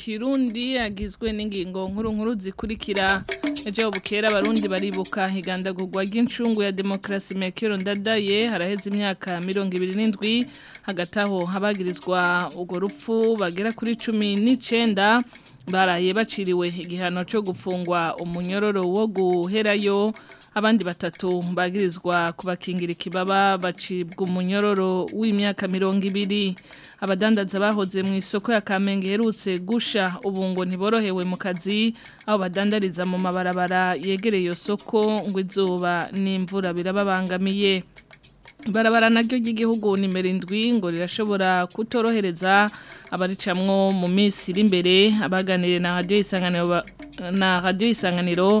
kirundi agizwe n'ingingo nkuru nkuru zikurikira ejo bukera abarundi baribuka higandagurwa ry'incungu ya demokrasi mekero ndadaye haraheze imyaka mirongo ibiri n'indwi hagati aho habagirizwa urwo rupfu bagera kuri cumi n'icyenda baraye baciriwe igihano cyo gufungwa umunyororo wo guherayo abandi batatu bagirizwa kubakingira ikibaba bacibwa umunyororo w'imyaka mirongo ibiri abadandaza bahoze mu isoko ya Kamenge herutse gusha ubungo ntiborohewe mu kazi aho badandariza mu mabarabara yegereye yo soko ngo izuba n'imvura birababangamiye barabara naryo ry'igihugu nimero indwi ngo rirashobora kutorohereza abaricamwo mu minsi iri imbere abaganiriye na radio isanganiro na Radio isanganiro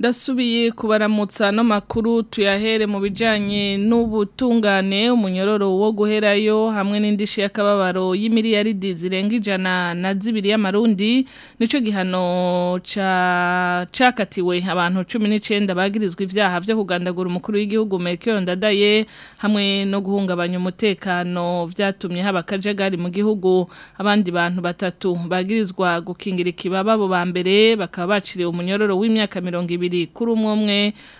ndasubiye kubaramutsa no makuru tuyahere mu bijanye n'ubutungane umunyororo wo guherayo hamwe n'indishi y'akababaro y'imiliyaridi zirenga ijana na zibiri y'amarundi nico gihano ca chakatiwe abantu 19 bagirizwa ivyaha byo kugandagura umukuru w'igihugu Melchior Ndadaye hamwe no guhungabanya umutekano vyatumye haba kajagari mu gihugu abandi bantu batatu bagirizwa gukingira ikibaba bo ba mbere bakaba baciriwe umunyororo w'imyaka 20 kabiri kuri umwe umwe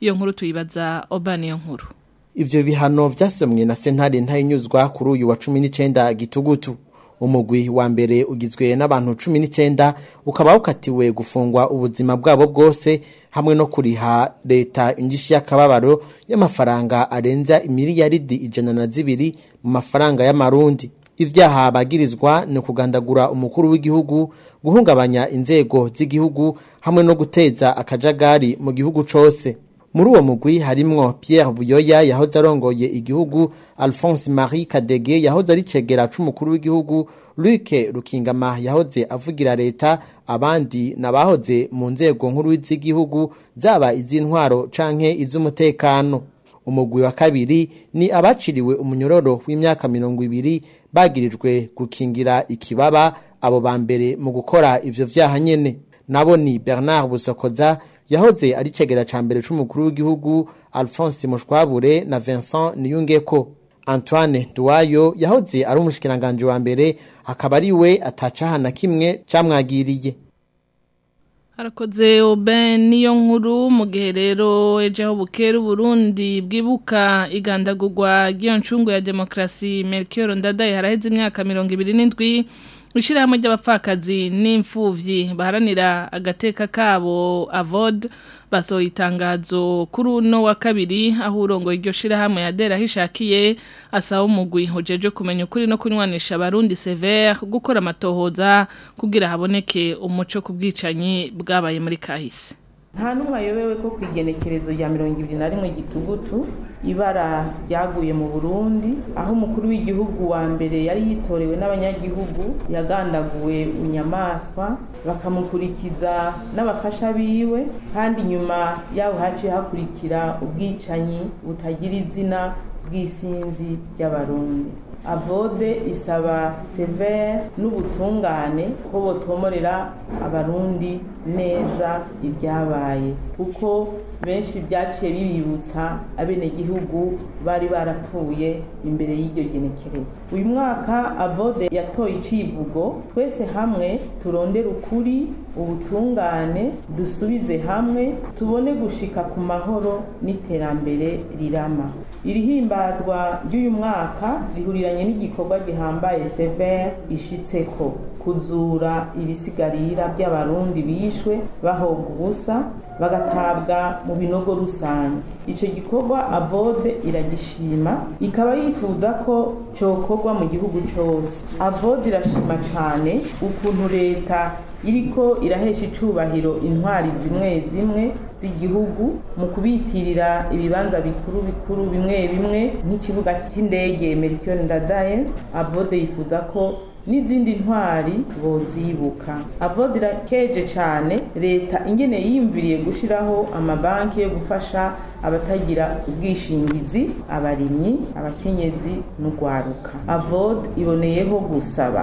iyo nkuru tuyibaza obani iyo nkuru ibyo bihano byasomwe na sentare ntayinyuzwa kuri uyu wa cumi n'icyenda gitugutu umugwi wa mbere ugizwe n'abantu cumi n'icyenda ukaba wukatiwe gufungwa ubuzima bwabo bwose hamwe no kuriha leta ingishyi y'akababaro y'amafaranga arenza imiliyaridi ijana na zibiri mu mafaranga y'amarundi b'ibyaha bagirizwa ni ukugandagura umukuru w'igihugu guhungabanya inzego z'igihugu hamwe no guteza akajagari mu gihugu cyose muri uwo mugwi harimwo Pierre Buyoya yahoze arongoye igihugu Alphonse Marie Kadege yahoze ari cegera c'umukuru w'igihugu Luc Rukingama yahoze avugira leta abandi nabahoze mu nzego nkuru z'igihugu zaba iz'intwaro canke iz'umutekano umugwi wa kabiri ni abaciriwe umunyororo w'imyaka mirongo ibiri bagirijwe gukingira ikibaba abo ba mbere mu gukora ibyo byaha nyine nabo ni bernard busokoza yahoze ari cegera ca mbere c'umukuru w'igihugu alphonse mushwabure na vincent niyungeko Antoine Duwayo yahoze ari umushikiranganje wa mbere akaba ari we atacaha na kimwe camwagiriye arakoze obe niyo nkuru mu gihe rero ejo Burundi bwibuka Igandagugwa ry'iyo ncungu ya Demokrasi merikiyoro ndadaye haraheze imyaka mirongo ibiri n'indwi ishyirahamwe ry'abapfakazi n'imfubyi baharanira agateka kabo avod basohoye itangazo kuri uno wa kabiri ahurongo urongo iryo shirahamwe yadera hishakiye asaba umugwi hojeje kumenya ukuri no kunywanisha abarundi severe gukora amatohoza kugira haboneke umuco ku bwicanyi bwabaye muri kahise nta n'uwayobewe ko ku igenekerezo rya mirongo ibiri na rimwe gitugutu ibara ryaguye mu burundi aho umukuru w'igihugu wa mbere yari yitorewe n'abanyagihugu yagandaguwe unyamaswa bakamukurikiza n'abafasha biwe kandi nyuma yaho haciye hakurikira ubwicanyi butagira izina bw'isinzi ry'abarundi avode isaba severe n'ubutungane ko botomorera abarundi neza ibyabaye kuko benshi byaciye bibibutsa abenegihugu bari barapfuye imbere y'iryo genekereza uyu mwaka avode yatoye icivugo twese hamwe turondere ukuri ubutungane dusubize hamwe tubone gushika ku mahoro n'iterambere rirama iri ry'uyu mwaka rihuriranye n'igikorwa gihambaye severe ishitseko kuzura ibisigarira by'abarundi bishwe bahoga ubusa bagatabwa mu binogo rusange icyo gikorwa avode iragishima ikaba yifuza ko cyokorwa mu gihugu cyose avode irashima cyane ukuntu leta iriko irahesha icyubahiro intwari zimwe zimwe z'igihugu mu kubitirira ibibanza bikuru bikuru bimwe bimwe nk'ikibuga cy'indege merikiyoni ndadaye avode yifuza ko n'izindi ntwari bozibuka avodira keje cyane leta ingene yiyumviriye gushyiraho amabanki yo gufasha abatagira ubwishingizi abarimyi abakenyezi n'urwaruka Avode iboneyeho gusaba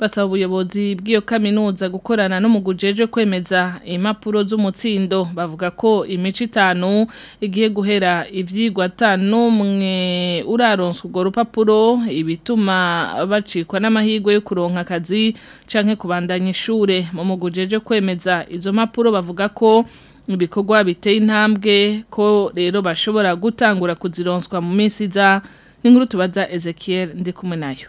basaba ubuyobozi bw'iyo kaminuza gukorana n'umugujeje kwemeza impapuro z'umutsindo bavuga ko imico itanu igiye guhera ibyigwa atanu mwe uraronswa urwo rupapuro ibituma bacikwa n'amahirwe yo kuronka akazi canke kubandanya ishure mu mugujeje kwemeza izo mpapuro bavuga ko ibikorwa biteye intambwe ko rero bashobora gutangura kuzironswa mu minsi iza n'inkuru tubaza Ezekiel ndi kumwe nayo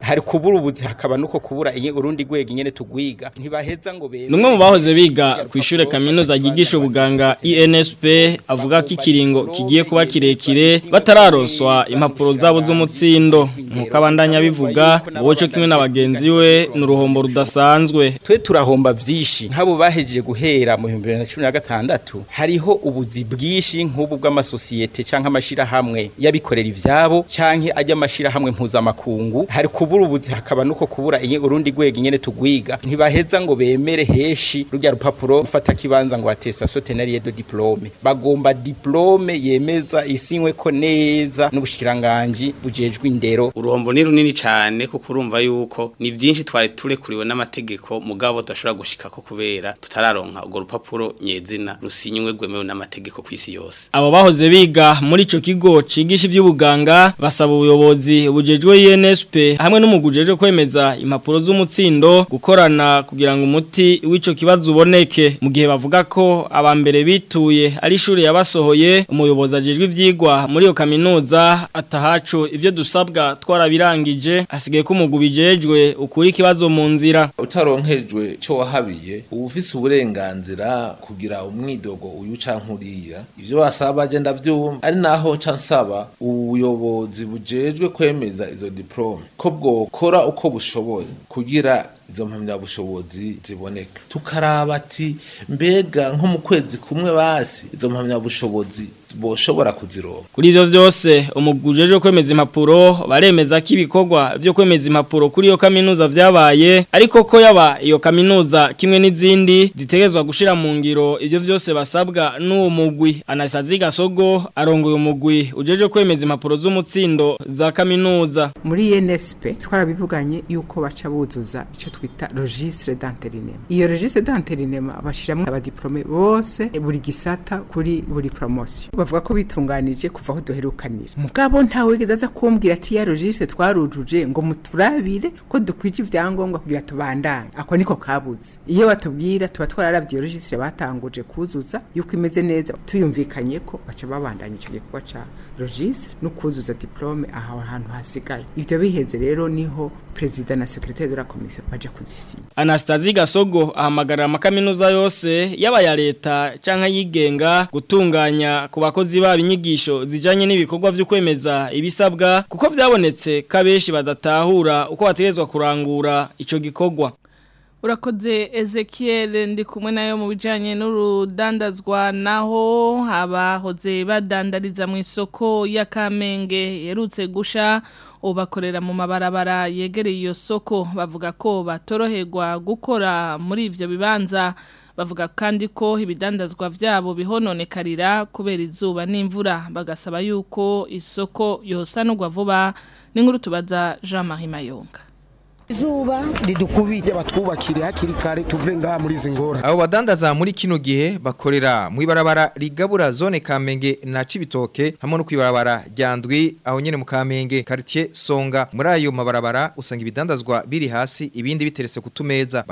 hari kubura ubuzi hakaba nuko kubura iyi urundi gwega nyene tugwiga ntibaheza ngo beze numwe mu bahoze biga ku ishure kaminuza yigisha ubuganga INSP avuga ko ikiringo kigiye kuba kirekire batararoswa impapuro zabo z'umutsindo nkuko abandanya bivuga woco kimwe n'abagenzi we uruhombo rudasanzwe twe turahomba vyinshi nkabo bahejeje guhera mu 2016 hariho ubuzi bwinshi nk'ubu bw'amasosiyete cyangwa amashira hamwe yabikorera ivyabo canke ajya amashira hamwe mpuzamakungu hari kubura ubuzi hakaba nuko kubura inye urundi gwego nyene tugwiga ntibaheza ngo bemere heshi rujya rupapuro ufata kibanza ngo atesa sotenari de diplome bagomba diplome yemeza isinywe ko neza n'ubushikiranganje bujejwe indero uruhombo ni runini cyane kuko urumva yuko ni byinshi twari turekuriwe n'amategeko mugabo tudashobora gushika ko kubera tutararonka urwo rupapuro nyezina rusinywe gwemewe n'amategeko isi yose abo bahoze biga muri ico kigo cigisha ivy'ubuganga basaba ubuyobozi bujejwe INSP hamwe n'umugujeje kwemeza impapuro z'umutsindo gukorana kugira ngo umuti w'ico kibazo uboneke mu gihe bavuga ko abambere bituye ari ishuri yabasohoye umuyobozi ajejwe ivyigwa muri iyo kaminuza atahacu ivyo dusabwa twarabirangije asigaye ko umugubijejwe ukuri ikibazo mu nzira utaronkejwe cyo wahabiye ubufise uburenganzira kugira umwidogo uyu canke ivyo basaba je ndavyumva ari naho cansaba ubuyobozi bujejwe kwemeza izo diplome ko bwokora uko bushoboye kugira izo mpamyabushobozi ziboneka tukaraba ati mbega nko mu kwezi kumwe basi izo mpamyabushobozi boshobora kuzironka kuri ivyo vyose umugujeje kwemeza impapuro baremeza ko ibikorwa byo kwemeza impapuro kuri iyo kaminuza vyabaye ariko ko yaba iyo kaminuza kimwe n'izindi zitegerezwa gushira mu ngiro ivyo vyose basabwa n'uwo mugwi anasazi gasogo arongoye umugwi ujeje kwemeza impapuro z'umutsindo za kaminuza muri ENSP twarabivuganye yuko baca buzuza ico twita registre d'interinema iyo registre d'interinema bashiramwe abadiplome bose buri gisata kuri buri promotion bavuga ko bitunganije kuva aho duherukanira mugabo ntawe wigeze aza kumbwira ati ya rogise twarujuje ngo muturabire ko dukwije ibyangombwa kugira tubandanye ako niko kabuze iyo batubwira tuba twararabye iyo rogise batanguje kuzuza yuko imeze neza tuyumvikanye ko baca babandanya icyo gikorwa cyabo logisi no kuzuza diplome aha hantu hasigaye ibyo bihenze rero niho perezida na sekretari de la komisiyo baje kuzisinya Anastasi Gasogo ahamagara amakaminuza yose yaba ya leta cyangwa yigenga gutunganya ku bakozi babo inyigisho zijyanye n'ibikorwa byo kwemeza ibisabwa kuko byabonetse ko badatahura uko bategerezwa kurangura icyo gikorwa urakoze Ezekiel ndi kumwe nayo mu bijyanye n'urudandazwa naho abahoze badandariza mu isoko ya kamenge yerutse gusha ubakorera mu mabarabara yegereye iyo soko bavuga ko batoroherwa gukora muri ibyo bibanza bavuga kandi ko ibidandazwa byabo bihononekarira kubera izuba n'imvura bagasaba yuko isoko yosa yosanurwa vuba n'inkuru tubaza Jean Marie Mayunga izuba ridukubije batwubakire hakiri kare tuve ngaha muri izi ngora abo badandaza muri kino gihe bakorera mu ibarabara rigabura zone Kamenge na Cibitoke hamwe no kwibarabara ryandwi aho nyene mu Kamenge quartier Songa muri ayo mabarabara usanga ibidandazwa biri hasi ibindi biteretse kutumeza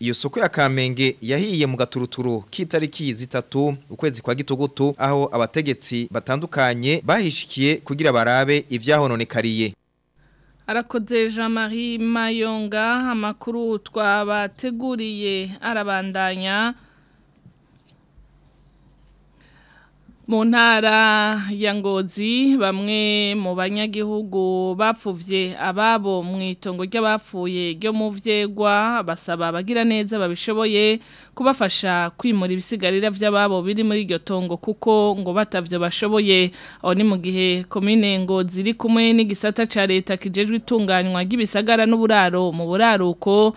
iyo soko ya kamenge yahiye mu gaturuturu k'itariki zitatu ukwezi kwa gitugutu aho abategetsi batandukanye ba bahishikiye kugira barabe ibyahononekariye arakoze jean marie mayonga amakuru twabateguriye arabandanya mu ntara ya ngozi bamwe mu banyagihugu bapfubye ababo mu itongo ry'abapfuye ryo mu byegwa basaba abagira neza babishoboye kubafasha kwimura ibisigarira by'ababo biri muri iryo tongo kuko ngo batavyo bashoboye aho ni mu gihe komine ngozi iri kumwe n'igisata ca leta kijejwe itunganywa ry'ibisagara n'uburaro mu buraruko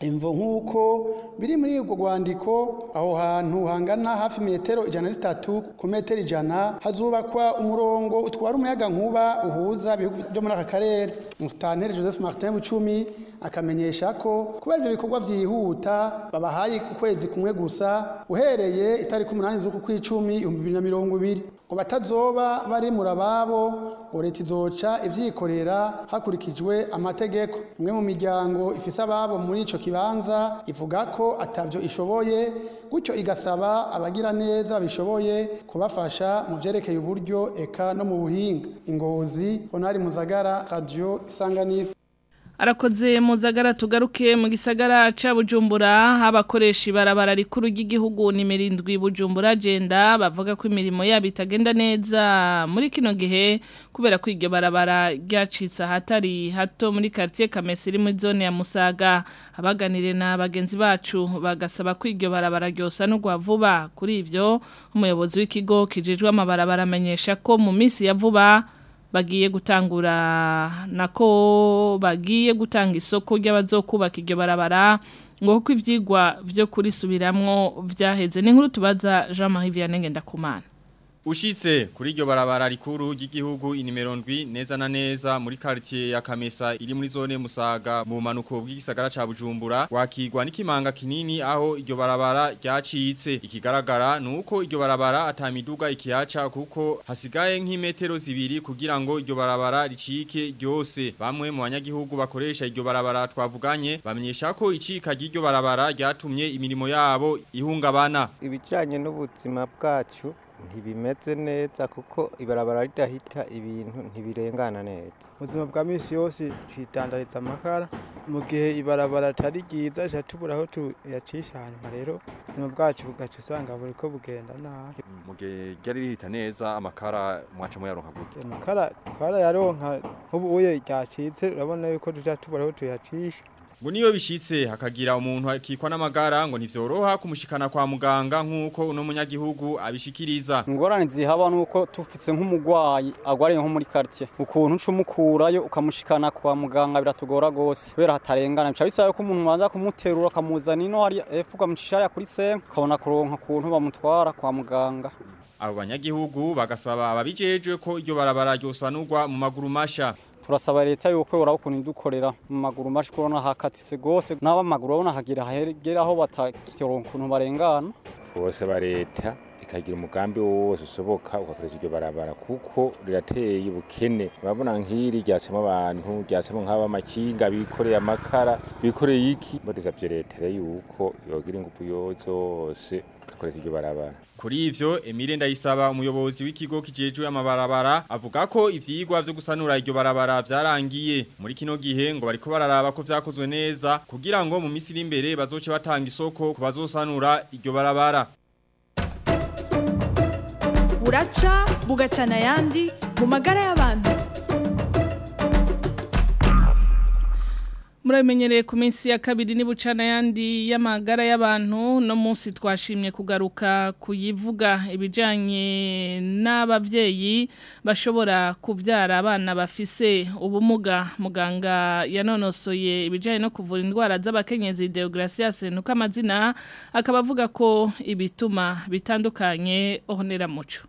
imvo nk'uko biri muri ubwo rwandiko aho hantu hangana hafi metero ijana zitatu ku metero ijana hazubakwa umurongo utwara umuyaga nkuba uhuza ibihugu byo muri aka karere musitanteri joseph martin bucumi akamenyesha ko kubera ibyo bikorwa vyihuta babahaye ukwezi kumwe gusa uhereye itariki umunani z'uku kw'icumi ibihumbi bibiri na mirongo ibiri ngo batazoba barimura ababo ngo leta izoca ivyikorera hakurikijwe amategeko imwe mu miryango ifise ababo muri ico kibanza ivuga ko atavyo ishoboye gutyo igasaba abagira neza babishoboye kubafasha mu vyerekeye uburyo eka no mu buhinga ingozi onari muzagara radio isanganiro arakoze muzagara tugaruke mu gisagara ca bujumbura abakoresha ibarabara rikuru ry'igihugu nimero indwi bujumbura agenda bavuga ko imirimo yabo itagenda neza muri kino gihe kubera ko barabara ryacitse ahatari hato muri quartier Kamesi iri muri zone ya Musaga abaganire na bagenzi bacu bagasaba ko iryo barabara ryosa no vuba kuri ivyo umuyobozi w'ikigo kijejwe amabarabara amenyesha ko mu minsi ya vuba bagiye gutangura nako bagiye gutanga isoko ry'abazokubaka iryo barabara ngo kuko ibyigwa byo kurisubiramwo byaheze ni nkuru tubaza Jean Marie Vianney Ngendakumana Ushitse kuri iryo barabara rikuru ry'igihugu inimero ndwi neza na neza muri quartier ya Kamesa iri muri zone Musaga mu manuko bw'igisagara ca Bujumbura wakigwa n'ikimanga kinini aho iryo barabara ryacitse ikigaragara nuko iryo barabara atamiduga ikiyaca kuko hasigaye nk'imetero zibiri kugira ngo iryo barabara ricike ryose bamwe mu banyagihugu bakoresha iryo barabara twavuganye bamenyesha ko icika ry'iryo barabara ryatumye imirimo yabo ihungabana ibicanye n'ubuzima bwacu ntibimeze neza kuko ibarabara ridahita ibintu ntibirengana neza mu buzima bwa minsi yose twitandariza amakara mu gihe ibarabara atari ryiza tujya tubura aho tuyacisha hanyuma rero ubuzima bwacu bugaca usanga buri ko bugenda nabi mu gihe ryari rihita neza amakara mwaca muyaronka gute amakara twarayaronka nk'ubu uye ryacitse urabona yuko tujya tubura aho tuyacisha ngo niyo bishitse hakagira umuntu akikwa n'amagara ngo ntivyoroha kumushikana kwa muganga nk'uko uno munyagihugu abishikiriza ingorane zihaba nuko tufitse nk'umugwayi agwariye nko muri quartier ukuntu ucumukurayo ukamushikana kwa muganga biratugora gose kubera hatarengana bica bisaba ko umuntu banza kumuterura akamuzana ino hari epfo ukamushishaya kuri se kabona kuronka kuntu bamutwara kwa muganga abo banyagihugu bagasaba ababijejwe ko iryo barabara ryosanurwa mu maguru masha turasaba leta yuko ukuntu idukorera mu maguru mashyi kubona hakatise rwose n'abamaguru babona hagira hagera aho batakironka ukuntu barengana bose ba leta ikagira umugambi wose usoboka ugakoreza iryo barabara kuko rirateye ubukene urabona nk'iri ryasemo abantu ryasemo nk'aba amakinga bikoreye amakara bikoreye iki bya leta yuko yogira ingufu yose kukoreza iryo barabara kuri ivyo Emile ndayisaba umuyobozi w'ikigo kijejwe amabarabara avuga ko ivyigwa vyo gusanura iryo barabara vyarangiye muri kino gihe ngo bariko bararaba ko vyakozwe neza kugira ngo mu misi iri imbere bazoce batanga isoko ku bazosanura iryo barabara buraca bugacana ayandi mu magara y'abantu muramenyereye ku minsi ya kabiri n'ibucana yandi y'amagara y'abantu no munsi twashimye kugaruka kuyivuga ibijyanye n'ababyeyi bashobora kubyara abana bafise ubumuga muganga yanonosoye ibijyanye no kuvura indwara z'abakenyezi deograsiya senuka amazina akaba avuga ko ibituma bitandukanye ohonera muco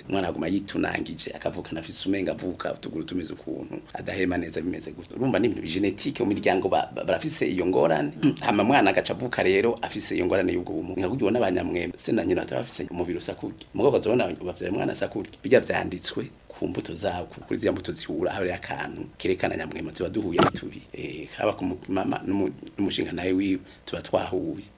umwana aguma yitunangije akavukana afise umenga avuka utuguru tumeze ukuntu adahema neza bimeze gutyo urumva ni ibintu bijenetike mu miryango barafise iyo ngorane hmm, hama mwana agaca avuka rero afise iyo ngorane y'ubwo bumuga nka guryo n'abanyamwema se na nyina batabafise umubiri usa umugabo azabona bavyara umwana asa bijya byanditswe. ku mbuto zabo kuri ziriya mbuto zihura hari akantu kerekana nyamwema tuba duhuye n'itubi eh, haba ku mama n'umushinga nawe wiwe tuba twahuye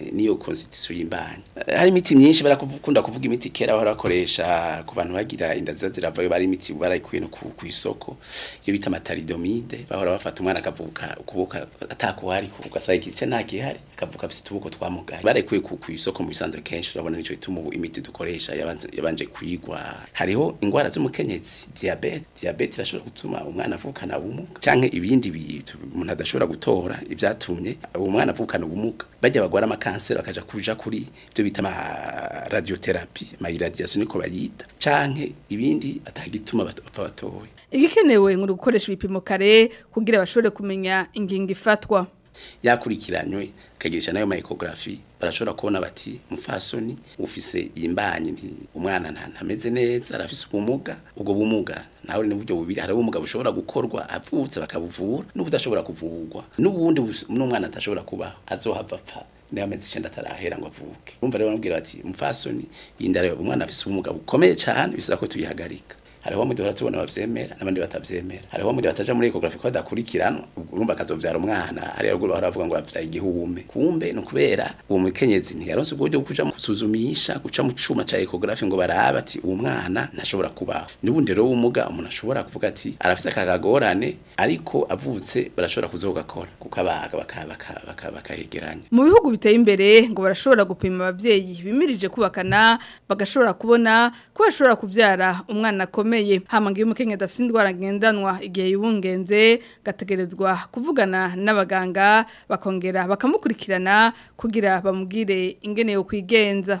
eh, n'iyo konsitisiyo y'imbanyi eh, hari imiti myinshi barakunda kuvuga imiti kera barakoresha ku bantu bagira inda ziza ziravayo bari imiti barayikuye ku isoko yobita bita mataridomide bahora bafata umwana akavuka ukuboka atako hari ugasanga igice nta gihari akavuga twamugaye barekuye ku ku isoko mu bisanzwe kenshi urabona nico bituma ubu imiti dukoresha yabanje yabanje kwigwa hariho ingwara z'umukenyezi diabete diabete irashobora gutuma umwana avukana ubumuga canke ibindi bintu umuntu adashobora gutora ibyatumye umwana avukana ubumuga bajya bagwara amakanseri bakajya kuja kuri byo bita ma radiotherapy ma irradiation niko bayita canke ibindi atagituma bapfa batoye igikenewe ngo gukoresha ibipimo kare kugira bashobore kumenya ingingo ifatwa yakurikiranywe akagirisha nayo micrography barashobora kubona bati mufasoni ufise imbanyi umwana ntameze neza arafise ubumuga ubwo bumuga naho ni buryo bubiri hari ubumuga bushobora gukorwa apfutse bakabuvura n'ubudashobora kuvurwa n'ubundi n'umwana atashobora kuba azohava apfa n'amezi icyenda atarahera ngo avuke urumva rero bamubwira bati mfasoni iyi umwana afite ubumuga bukomeye cyane bisaba ko tuyihagarika hariho mugihe uratubona bavyemera n'abandi batavyemera hariho mugihe bataja muri ecography ko badakurikiranwa urumva akazovyara umwana hariya ruguru baravuga ngo bavyaye igihume kumbe no kubera uwo mukenyezi ntiyaronse ubwo buryo bwo kusuzumisha guca mu cuma ca ecography ngo barabe ati uwo mwana ntashobora kubaho n'ubundi rero w'umuga umuntu ashobora kuvuga ati arafise akagagorane ariko avutse barashobora kuzogakora kuko abaga bakahegeranya mu bihugu biteye imbere ngo barashobora gupima ababyeyi bimirije kubakana bagashobora kubona ko bashobora kubyara umwana akomeye bikomeye hama ngiye umukenye adafite indwara ngendanwa igihe yibungenze gategerezwa kuvugana n'abaganga bakongera bakamukurikirana kugira bamubwire ingene yo kwigenza